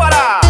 parar.